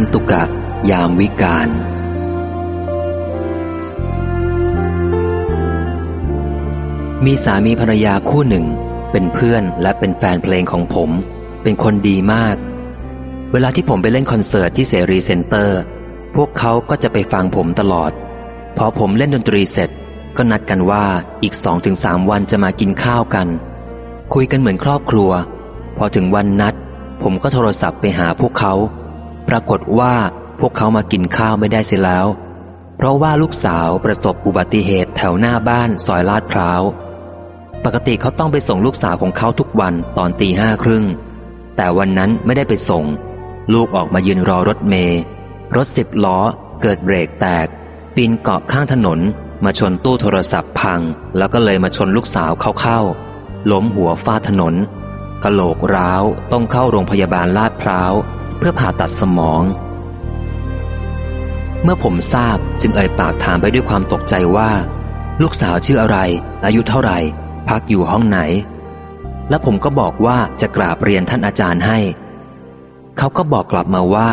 คันตุกะ ยามวิกาลมีสามีภรรยาคู่หนึ่ง เป็นเพื่อนและเป็นแฟนเพลงของผม เป็นคนดีมาก เวลาที่ผมไปเล่นคอนเสิร์ตที่เสรีเซ็นเตอร์ พวกเขาก็จะไปฟังผมตลอด พอผมเล่นดนตรีเสร็จ ก็นัดกันว่าอีกสองถึงสามวันจะมากินข้าวกัน คุยกันเหมือนครอบครัว พอถึงวันนัด ผมก็โทรศัพท์ไปหาพวกเขา ปรากฏว่าพวกเขามากินข้าวไม่ได้เสียแล้ว เพราะว่าลูกสาวประสบอุบัติเหตุแถวหน้าบ้านซอยลาดพร้าว ปกติเขาต้องไปส่งลูกสาวของเขาทุกวันตอนตีห้าครึ่ง แต่วันนั้นไม่ได้ไปส่ง ลูกออกมายืนรอรถเมย์รถสิบล้อ เกิดเบรกแตก ปีนเกาะข้างถนน มาชนตู้โทรศัพท์พัง แล้วก็เลยมาชนลูกสาวเข้าล้มหัวฟาดถนนกะโหลกร้าวต้องเข้าโรงพยาบาลลาดพร้าว เพื่อผ่าตัดสมอง เมื่อผมทราบจึงเอ่ยปากถามไปด้วยความตกใจว่า ลูกสาวชื่ออะไร อายุเท่าไหร่ พักอยู่ห้องไหน และผมก็บอกว่าจะกราบเรียนท่านอาจารย์ให้ เขาก็บอกกลับมาว่า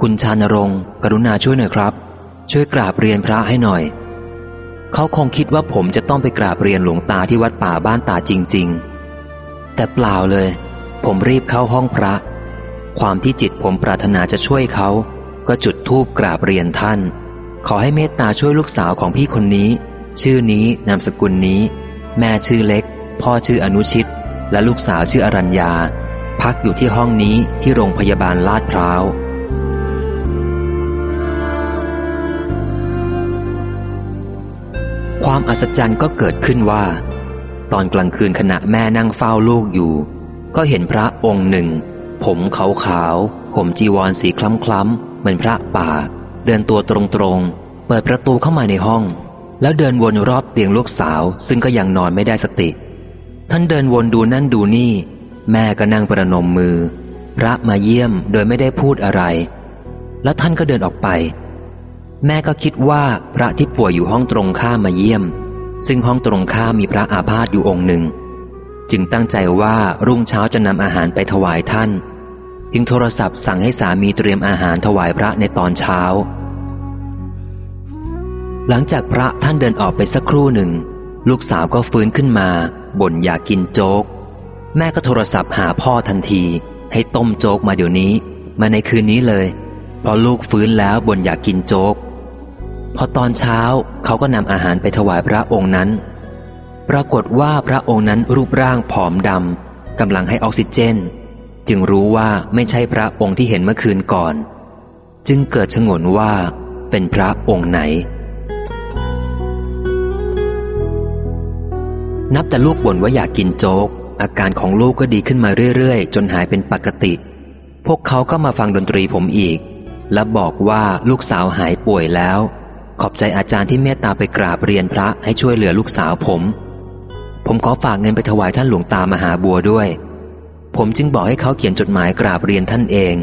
คุณชานรงค์กรุณาช่วยหน่อยครับ ช่วยกราบเรียนพระให้หน่อยเขาคงคิดว่าผมจะต้องไปกราบเรียนหลวงตาที่วัดป่าบ้านตาจริง ๆ แต่เปล่าเลย ผมรีบเข้าห้องพระ ความที่จิตผมปรารถนาจะช่วยเขา ก็จุดธูปกราบเรียนท่าน ขอให้เมตตาช่วยลูกสาวของพี่คนนี้ ชื่อนี้นามสกุลนี้ แม่ชื่อเล็ก พ่อชื่ออนุชิต และลูกสาวชื่ออรัญญา พักอยู่ที่ห้องนี้ที่โรงพยาบาลลาดพร้าวความอัศจรรย์ก็เกิดขึ้นว่า ตอนกลางคืนขณะแม่นั่งเฝ้าลูกอยู่ ก็เห็นพระองค์หนึ่ง ผมขาวขาวผมจีวรสีคล้ำคล้ำเหมือนพระป่า เดินตัวตรงๆ เปิดประตูเข้ามาในห้อง แล้วเดินวนรอบเตียงลูกสาว ซึ่งก็ยังนอนไม่ได้สติ ท่านเดินวนดูนั่นดูนี่ แม่ก็นั่งประนมมือ พระมาเยี่ยมโดยไม่ได้พูดอะไร แล้วท่านก็เดินออกไป แม่ก็คิดว่าพระที่ป่วยอยู่ห้องตรงข้ามมาเยี่ยม ซึ่งห้องตรงข้ามมีพระอาพาธอยู่องค์หนึ่ง จึงตั้งใจว่ารุ่งเช้าจะนำอาหารไปถวายท่าน จึงโทรศัพท์สั่งให้สามีเตรียมอาหารถวายพระในตอนเช้า หลังจากพระท่านเดินออกไปสักครู่หนึ่ง ลูกสาวก็ฟื้นขึ้นมาบ่นอยากกินโจ๊ก แม่ก็โทรศัพท์หาพ่อทันที ให้ต้มโจ๊กมาเดี๋ยวนี้ มาในคืนนี้เลยเพราะลูกฟื้นแล้วบ่นอยากกินโจ๊ก พอตอนเช้าเขาก็นำอาหารไปถวายพระองค์นั้น ปรากฏว่าพระองค์นั้นรูปร่างผอมดำกำลังให้ออกซิเจน จึงรู้ว่าไม่ใช่พระองค์ที่เห็นเมื่อคืนก่อน จึงเกิดชงนว่า เป็นพระองค์ไหน นับแต่ลูกบ่นว่าอยากกินโจ๊ก อาการของลูกก็ดีขึ้นมาเรื่อยๆ จนหายเป็นปกติ พวกเขาก็มาฟังดนตรีผมอีก และบอกว่าลูกสาวหายป่วยแล้ว ขอบใจอาจารย์ที่เมตตาไปกราบเรียนพระให้ช่วยเหลือลูกสาวผม ผมขอฝากเงินไปถวายท่านหลวงตามหาบัวด้วย ผมจึงบอกให้เขาเขียนจดหมายกราบเรียนท่านเอง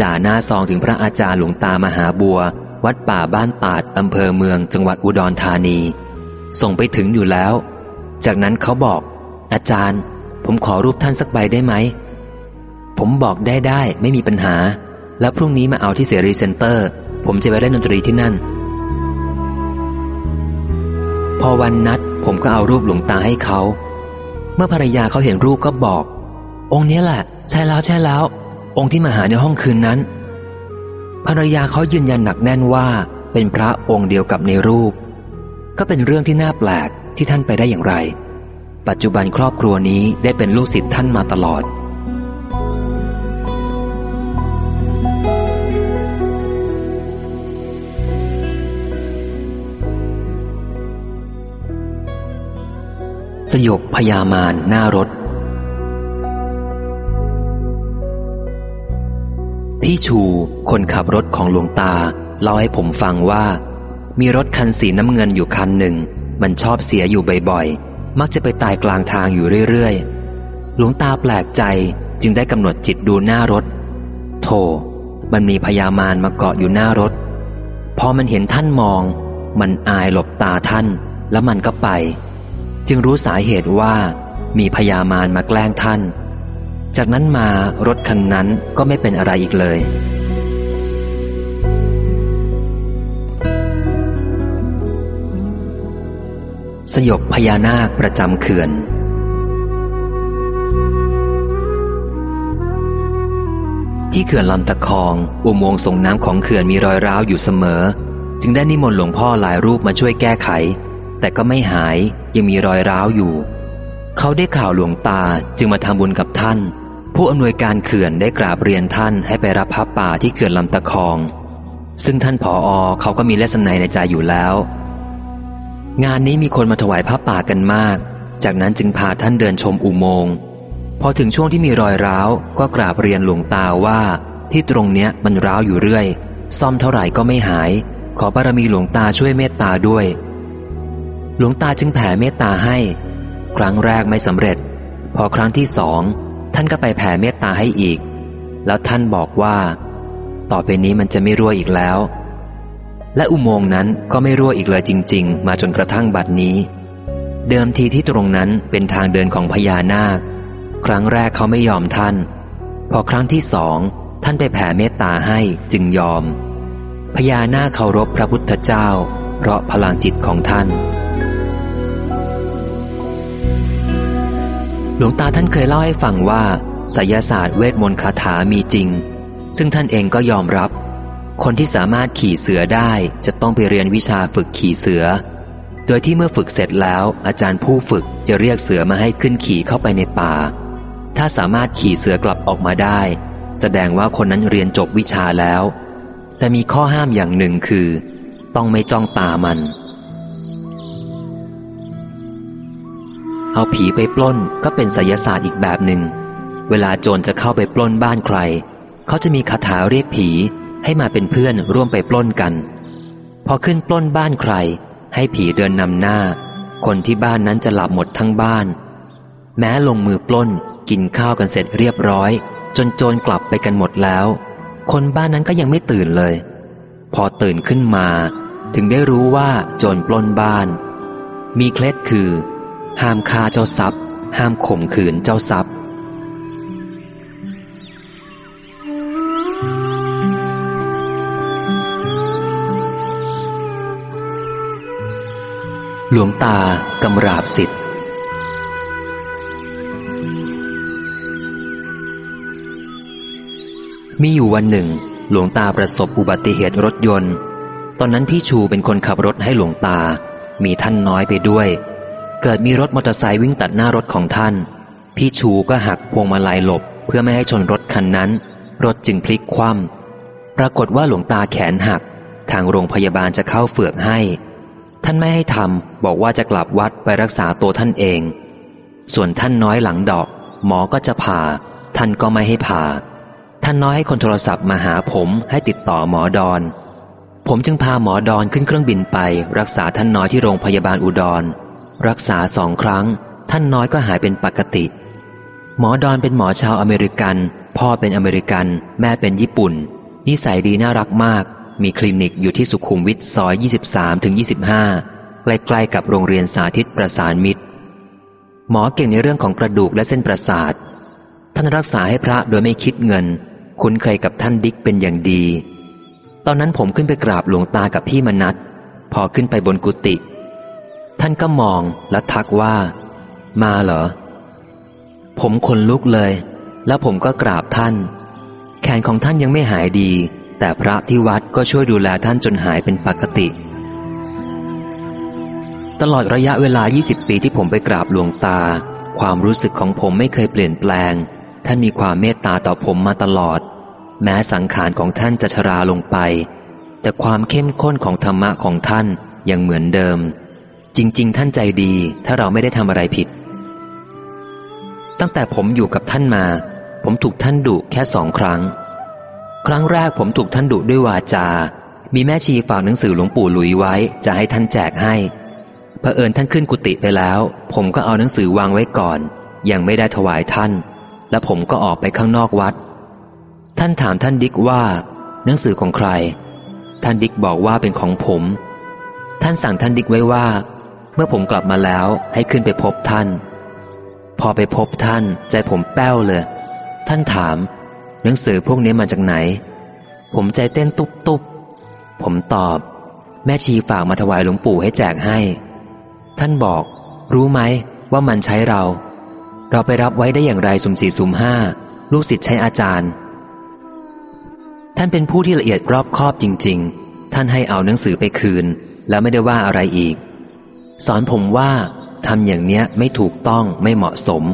จ่าหน้าซองถึงพระอาจารย์หลวงตามหาบัว วัดป่าบ้านตาดอำเภอเมือง จังหวัดอุดรธานี ส่งไปถึงอยู่แล้ว จากนั้นเขาบอก อาจารย์ ผมขอรูปท่านสักใบได้ไหม ผมบอกได้ได้ไม่มีปัญหา แล้วพรุ่งนี้มาเอาที่เสรีเซ็นเตอร์ ผมจะไปเล่นดนตรีที่นั่น พอวันนัดผมก็เอารูปหลวงตาให้เขา เมื่อภรรยาเขาเห็นรูปก็บอก องค์นี้แหละ ใช่แล้วใช่แล้ว องค์ที่มาหาในห้องคืนนั้น ภรรยาเขายืนยันหนักแน่นว่า เป็นพระองค์เดียวกับในรูป ก็เป็นเรื่องที่น่าแปลกที่ท่านไปได้อย่างไร ปัจจุบันครอบครัวนี้ได้เป็นลูกศิษย์ท่านมาตลอด สยบพยามารหน้ารถ พี่ชูคนขับรถของหลวงตา เล่าให้ผมฟังว่า มีรถคันสีน้ำเงินอยู่คันหนึ่ง มันชอบเสียอยู่บ่อยๆ มักจะไปตายกลางทางอยู่เรื่อยๆ หลวงตาแปลกใจจึงได้กำหนดจิตดูหน้ารถ โธ่มันมีพยามารมาเกาะอยู่หน้ารถ พอมันเห็นท่านมอง มันอายหลบตาท่าน แล้วมันก็ไป จึงรู้สาเหตุว่ามีพญามารมาแกล้งท่าน จากนั้นมารถคันนั้นก็ไม่เป็นอะไรอีกเลย สยบพญานาคประจำเขื่อนที่เขื่อนลำตะคอง อุโมงค์ส่งน้ำของเขื่อนมีรอยร้าวอยู่เสมอ จึงได้นิมนต์หลวงพ่อหลายรูปมาช่วยแก้ไข แต่ก็ไม่หายยังมีรอยร้าวอยู่ เขาได้ข่าวหลวงตาจึงมาทำบุญกับท่าน ผู้อำนวยการเขื่อนได้กราบเรียนท่านให้ไปรับพระป่าที่เขื่อนลำตะคอง ซึ่งท่านผออเขาก็มีเลสนในใจอยู่แล้ว งานนี้มีคนมาถวายผ้าป่ากันมาก จากนั้นจึงพาท่านเดินชมอุโมงค์พอถึงช่วงที่มีรอยร้าวก็กราบเรียนหลวงตาว่า ที่ตรงเนี้ยมันร้าวอยู่เรื่อย ซ่อมเท่าไหร่ก็ไม่หาย ขอบารมีหลวงตาช่วยเมตตาด้วย หลวงตาจึงแผ่เมตตาให้ ครั้งแรกไม่สำเร็จ พอครั้งที่สองท่านก็ไปแผ่เมตตาให้อีก แล้วท่านบอกว่า ต่อไปนี้มันจะไม่รั่วอีกแล้ว และอุโมงค์นั้นก็ไม่รั่วอีกเลยจริง ๆ มาจนกระทั่งบัดนี้ เดิมทีที่ตรงนั้นเป็นทางเดินของพญานาค ครั้งแรกเขาไม่ยอมท่าน พอครั้งที่สองท่านไปแผ่เมตตาให้จึงยอมพญานาคเคารพพระพุทธเจ้า เพราะพลังจิตของท่าน หลวงตาท่านเคยเล่าให้ฟังว่าไสยศาสตร์เวทมนต์คาถามีจริง ซึ่งท่านเองก็ยอมรับ คนที่สามารถขี่เสือได้จะต้องไปเรียนวิชาฝึกขี่เสือ โดยที่เมื่อฝึกเสร็จแล้ว อาจารย์ผู้ฝึกจะเรียกเสือมาให้ขึ้นขี่เข้าไปในป่า ถ้าสามารถขี่เสือกลับออกมาได้ แสดงว่าคนนั้นเรียนจบวิชาแล้ว แต่มีข้อห้ามอย่างหนึ่งคือ ต้องไม่จ้องตามัน เอาผีไปปล้นก็เป็นไสยศาสตร์อีกแบบหนึ่ง เวลาโจรจะเข้าไปปล้นบ้านใคร เขาจะมีคาถาเรียกผีให้มาเป็นเพื่อนร่วมไปปล้นกัน พอขึ้นปล้นบ้านใคร ให้ผีเดินนำหน้า คนที่บ้านนั้นจะหลับหมดทั้งบ้าน แม้ลงมือปล้นกินข้าวกันเสร็จเรียบร้อย จนโจรกลับไปกันหมดแล้ว คนบ้านนั้นก็ยังไม่ตื่นเลย พอตื่นขึ้นมา ถึงได้รู้ว่าโจรปล้นบ้าน มีเคล็ดคือ ห้ามฆ่าเจ้าทรัพย์ ห้ามข่มขืนเจ้าทรัพย์หลวงตากำราบสิทธิ์มีอยู่วันหนึ่ง หลวงตาประสบอุบัติเหตุรถยนต์ ตอนนั้นพี่ชูเป็นคนขับรถให้หลวงตา มีท่านน้อยไปด้วย เกิดมีรถมอเตอร์ไซค์วิ่งตัดหน้ารถของท่าน พี่ชูก็หักพวงมาลัยหลบ เพื่อไม่ให้ชนรถคันนั้น รถจึงพลิกคว่ำปรากฏว่าหลวงตาแขนหัก ทางโรงพยาบาลจะเข้าเฟือกให้ ท่านไม่ให้ทำบอกว่าจะกลับวัดไปรักษาตัวท่านเอง ส่วนท่านน้อยหลังดอก หมอก็จะผ่า ท่านก็ไม่ให้ผ่า ท่านน้อยให้คนโทรศัพท์มาหาผมให้ติดต่อหมอดอนผมจึงพาหมอดอนขึ้นเครื่องบินไป รักษาท่านน้อยที่โรงพยาบาลอุดร รักษาสองครั้ง ท่านน้อยก็หายเป็นปกติ หมอดอนเป็นหมอชาวอเมริกัน พ่อเป็นอเมริกัน แม่เป็นญี่ปุ่น นิสัยดีน่ารักมาก มีคลินิกอยู่ที่สุขุมวิทซอย 23ถึง25 ใกล้ๆกับโรงเรียนสาธิตประสานมิตร หมอเก่งในเรื่องของกระดูกและเส้นประสาท ท่านรักษาให้พระโดยไม่คิดเงิน คุ้นเคยกับท่านดิกเป็นอย่างดี ตอนนั้นผมขึ้นไปกราบหลวงตากับพี่มนัทพอขึ้นไปบนกุฏิ ท่านก็มองและทักว่า มาเหรอ ผมขนลุกเลย แล้วผมก็กราบท่าน แขนของท่านยังไม่หายดี แต่พระที่วัดก็ช่วยดูแลท่านจนหายเป็นปกติ ตลอดระยะเวลา 20 ปีที่ผมไปกราบหลวงตา ความรู้สึกของผมไม่เคยเปลี่ยนแปลง ท่านมีความเมตตาต่อผมมาตลอด แม้สังขารของท่านจะชราลงไป แต่ความเข้มข้นของธรรมะของท่านยังเหมือนเดิม จริง ๆ ท่านใจดีถ้าเราไม่ได้ทำอะไรผิด ตั้งแต่ผมอยู่กับท่านมา ผมถูกท่านดุแค่สองครั้ง ครั้งแรกผมถูกท่านดุด้วยวาจา มีแม่ชีฝากหนังสือหลวงปู่หลุยไว้จะให้ท่านแจกให้เผอิญท่านขึ้นกุฏิไปแล้ว ผมก็เอาหนังสือวางไว้ก่อน ยังไม่ได้ถวายท่าน และผมก็ออกไปข้างนอกวัด ท่านถามท่านดิกว่า หนังสือของใคร ท่านดิกบอกว่าเป็นของผม ท่านสั่งท่านดิกไว้ว่า เมื่อผมกลับมาแล้วให้ขึ้นไปพบท่าน พอไปพบท่านใจผมแป้วเลย ท่านถาม หนังสือพวกนี้มาจากไหน ผมใจเต้นตุบตุบผมตอบ แม่ชีฝากมาถวายหลวงปู่ให้แจกให้ ท่านบอก รู้ไหมว่ามันใช้เรา เราไปรับไว้ได้อย่างไรสุ่มสี่สุ่มห้าลูกศิษย์ใช้อาจารย์ ท่านเป็นผู้ที่ละเอียดรอบคอบจริง ๆ ท่านให้เอาหนังสือไปคืน แล้วไม่ได้ว่าอะไรอีก สอนผมว่าทำอย่างเนี้ยไม่ถูกต้องไม่เหมาะสม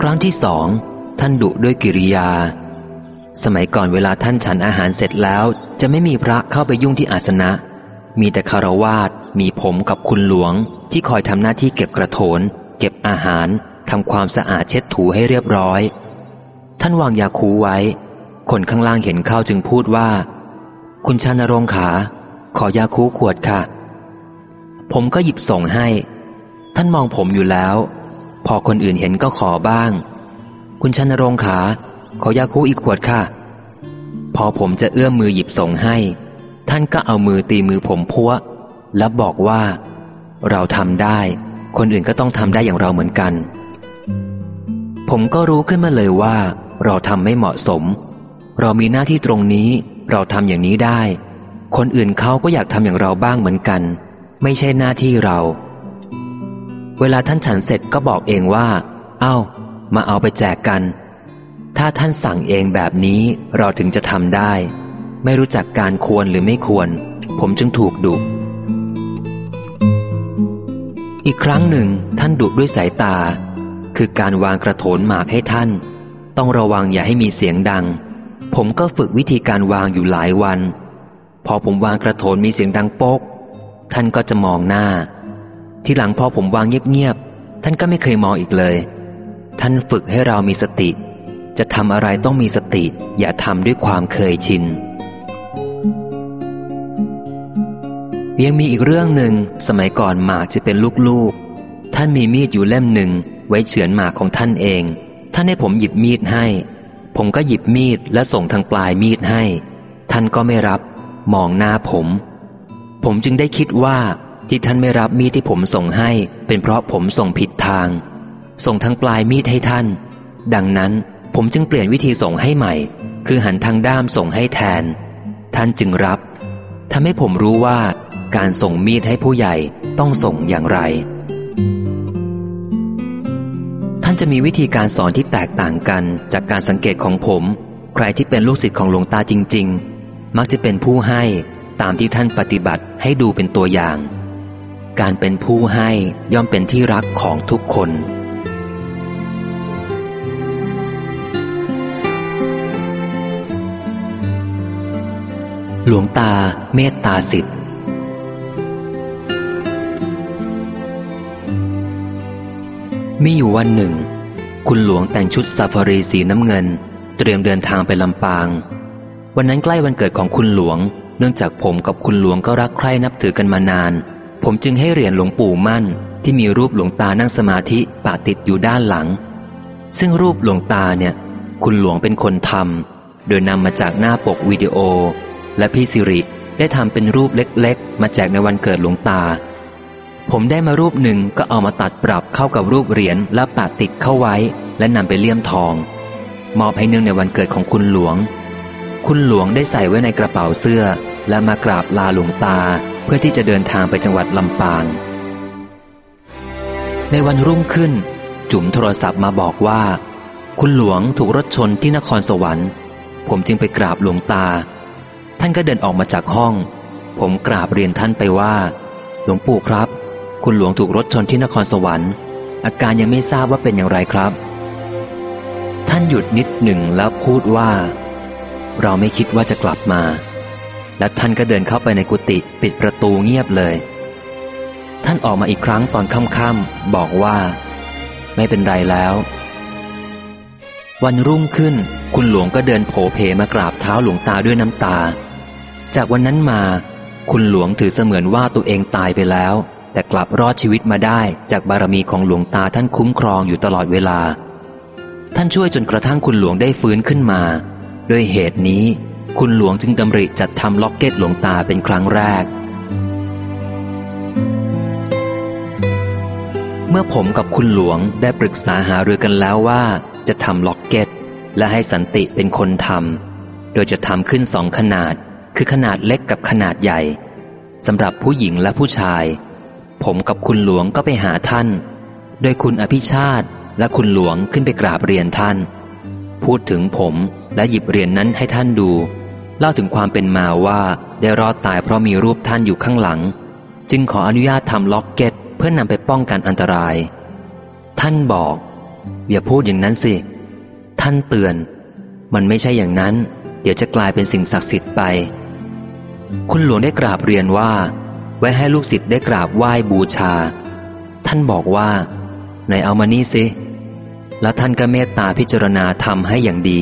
ครั้งที่สองท่านดุด้วยกิริยา สมัยก่อนเวลาท่านฉันอาหารเสร็จแล้ว จะไม่มีพระเข้าไปยุ่งที่อาสนะ มีแต่คารวาสมีผมกับคุณหลวง ที่คอยทำหน้าที่เก็บกระโถน เก็บอาหารทำความสะอาดเช็ดถูให้เรียบร้อย ท่านวางยาคูไว้ คนข้างล่างเห็นเข้าจึงพูดว่า คุณชานรงขา ขอยาคูขวดค่ะ ผมก็หยิบส่งให้ ท่านมองผมอยู่แล้ว พอคนอื่นเห็นก็ขอบ้าง คุณชานรงขา ขอยาคูอีกขวดค่ะ พอผมจะเอื้อมมือหยิบส่งให้ ท่านก็เอามือตีมือผมพัวแล้วบอกว่า เราทำได้ คนอื่นก็ต้องทำได้อย่างเราเหมือนกัน ผมก็รู้ขึ้นมาเลยว่า เราทำไม่เหมาะสม เรามีหน้าที่ตรงนี้ เราทำอย่างนี้ได้ คนอื่นเขาก็อยากทำอย่างเราบ้างเหมือนกัน ไม่ใช่หน้าที่เรา เวลาท่านฉันเสร็จก็บอกเองว่า เอา้า มาเอาไปแจกกัน ถ้าท่านสั่งเองแบบนี้เราถึงจะทำได้ ไม่รู้จักการควรหรือไม่ควร ผมจึงถูกดุอีกครั้งหนึ่งท่านดุด้วยสายตา คือการวางกระโถนหมากให้ท่าน ต้องระวังอย่าให้มีเสียงดัง ผมก็ฝึกวิธีการวางอยู่หลายวัน พอผมวางกระโถนมีเสียงดังโป๊ก ท่านก็จะมองหน้า ที่หลังพอผมวางเงียบๆ ท่านก็ไม่เคยมองอีกเลย ท่านฝึกให้เรามีสติ จะทำอะไรต้องมีสติ อย่าทำด้วยความเคยชิน ยังมีอีกเรื่องหนึ่งสมัยก่อนหมากจะเป็นลูกๆ ท่านมีมีดอยู่เล่มหนึ่งไว้เฉือนหมากของท่านเอง ท่านให้ผมหยิบมีดให้ ผมก็หยิบมีดและส่งทางปลายมีดให้ ท่านก็ไม่รับ มองหน้าผม ผมจึงได้คิดว่าที่ท่านไม่รับมีดที่ผมส่งให้ เป็นเพราะผมส่งผิดทาง ส่งทางปลายมีดให้ท่าน ดังนั้นผมจึงเปลี่ยนวิธีส่งให้ใหม่ คือหันทางด้ามส่งให้แทน ท่านจึงรับทำให้ผมรู้ว่าการส่งมีดให้ผู้ใหญ่ต้องส่งอย่างไร ท่านจะมีวิธีการสอนที่แตกต่างกันจากการสังเกตของผม ใครที่เป็นลูกศิษย์ของหลวงตาจริง ๆ มักจะเป็นผู้ให้ตามที่ท่านปฏิบัติให้ดูเป็นตัวอย่าง การเป็นผู้ให้ย่อมเป็นที่รักของทุกคนหลวงตาเมตตาสิทธิ์ มีอยู่วันหนึ่ง คุณหลวงแต่งชุดซาฟารีสีน้ำเงิน เตรียมเดินทางไปลำปาง วันนั้นใกล้วันเกิดของคุณหลวง เนื่องจากผมกับคุณหลวงก็รักใคร่นับถือกันมานาน ผมจึงให้เหรียญหลวงปู่มั่น ที่มีรูปหลวงตานั่งสมาธิปะติดอยู่ด้านหลัง ซึ่งรูปหลวงตาเนี่ย คุณหลวงเป็นคนทำโดยนำมาจากหน้าปกวิดีโอ และพี่สิริได้ทำเป็นรูปเล็กๆ มาแจกในวันเกิดหลวงตา ผมได้มารูปหนึ่งก็เอามาตัดปรับเข้ากับรูปเหรียญและปะติดเข้าไว้ และนำไปเลี่ยมทอง มอบให้เนื่องในวันเกิดของคุณหลวง คุณหลวงได้ใส่ไว้ในกระเป๋าเสื้อ และมากราบลาหลวงตาเพื่อที่จะเดินทางไปจังหวัดลำปาง ในวันรุ่งขึ้น จุ๋มโทรศัพท์มาบอกว่า คุณหลวงถูกรถชนที่นครสวรรค์ ผมจึงไปกราบหลวงตา ท่านก็เดินออกมาจากห้อง ผมกราบเรียนท่านไปว่า หลวงปู่ครับ คุณหลวงถูกรถชนที่นครสวรรค์ อาการยังไม่ทราบว่าเป็นอย่างไรครับ ท่านหยุดนิดหนึ่งแล้วพูดว่า เราไม่คิดว่าจะกลับมา และท่านก็เดินเข้าไปในกุฏิปิดประตูเงียบเลย ท่านออกมาอีกครั้งตอนค่ำๆบอกว่า ไม่เป็นไรแล้ว วันรุ่งขึ้นคุณหลวงก็เดินโผเพมากราบเท้าหลวงตาด้วยน้ำตา จากวันนั้นมา คุณหลวงถือเสมือนว่าตัวเองตายไปแล้ว แต่กลับรอดชีวิตมาได้ จากบารมีของหลวงตาท่านคุ้มครองอยู่ตลอดเวลา ท่านช่วยจนกระทั่งคุณหลวงได้ฟื้นขึ้นมา ด้วยเหตุนี้ คุณหลวงจึงดำริจัดทำล็อกเก็ตหลวงตาเป็นครั้งแรก เมื่อผมกับคุณหลวงได้ปรึกษาหารือกันแล้วว่า จะทำล็อกเก็ต และให้สันติเป็นคนทำโดยจะทำขึ้นสองขนาด คือขนาดเล็กกับขนาดใหญ่สำหรับผู้หญิงและผู้ชาย ผมกับคุณหลวงก็ไปหาท่าน โดยคุณอภิชาติและคุณหลวงขึ้นไปกราบเรียนท่าน พูดถึงผม และหยิบเหรียญนนั้นให้ท่านดู เล่าถึงความเป็นมาว่าได้รอดตายเพราะมีรูปท่านอยู่ข้างหลัง จึงขออนุญาตทำล็อกเก็ต เพื่อนนำไปป้องกันอันตราย ท่านบอก อย่าพูดอย่างนั้นสิ ท่านเตือน มันไม่ใช่อย่างนั้น เดี๋ยวจะกลายเป็นสิ่งศักดิ์สิทธิ์ไป คุณหลวงได้กราบเรียนว่า ไว้ให้ลูกศิษย์ได้กราบไหว้บูชา ท่านบอกว่าไหนเอามานี่สิ แล้วท่านก็เมตตาพิจารณาทำให้อย่างดี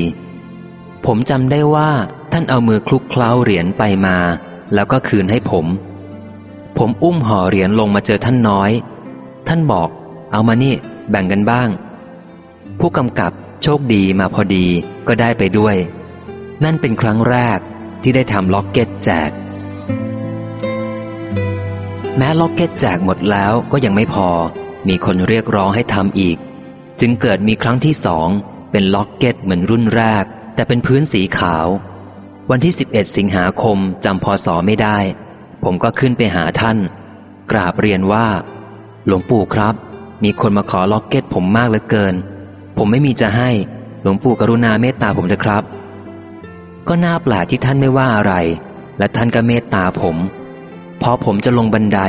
ผมจำได้ว่าท่านเอามือคลุกเคล้าเหรียญไปมา แล้วก็คืนให้ผม ผมอุ้มห่อเหรียญลงมาเจอท่านน้อย ท่านบอก เอามานี่ แบ่งกันบ้าง ผู้กำกับโชคดีมาพอดีก็ได้ไปด้วย นั่นเป็นครั้งแรกที่ได้ทำล็อกเก็ตแจก แม้ล็อกเก็ตแจกหมดแล้วก็ยังไม่พอ มีคนเรียกร้องให้ทำอีก จึงเกิดมีครั้งที่สองเป็นล็อกเก็ตเหมือนรุ่นแรก แต่เป็นพื้นสีขาว วันที่ 11 สิงหาคมจำพศไม่ได้ ผมก็ขึ้นไปหาท่าน กราบเรียนว่า หลวงปู่ครับ มีคนมาขอล็อกเก็ตผมมากเหลือเกิน ผมไม่มีจะให้ หลวงปู่กรุณาเมตตาผมเถอะครับ ก็น่าแปลกที่ท่านไม่ว่าอะไร และท่านก็เมตตาผมพอผมจะลงบันได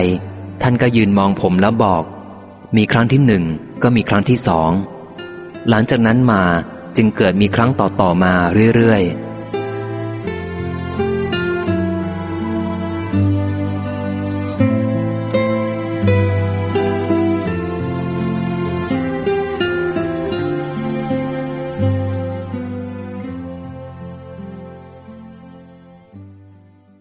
ท่านก็ยืนมองผมแล้วบอก มีครั้งที่หนึ่งก็มีครั้งที่สองหลังจากนั้นมา จึงเกิดมีครั้งต่อๆมาเรื่อยๆ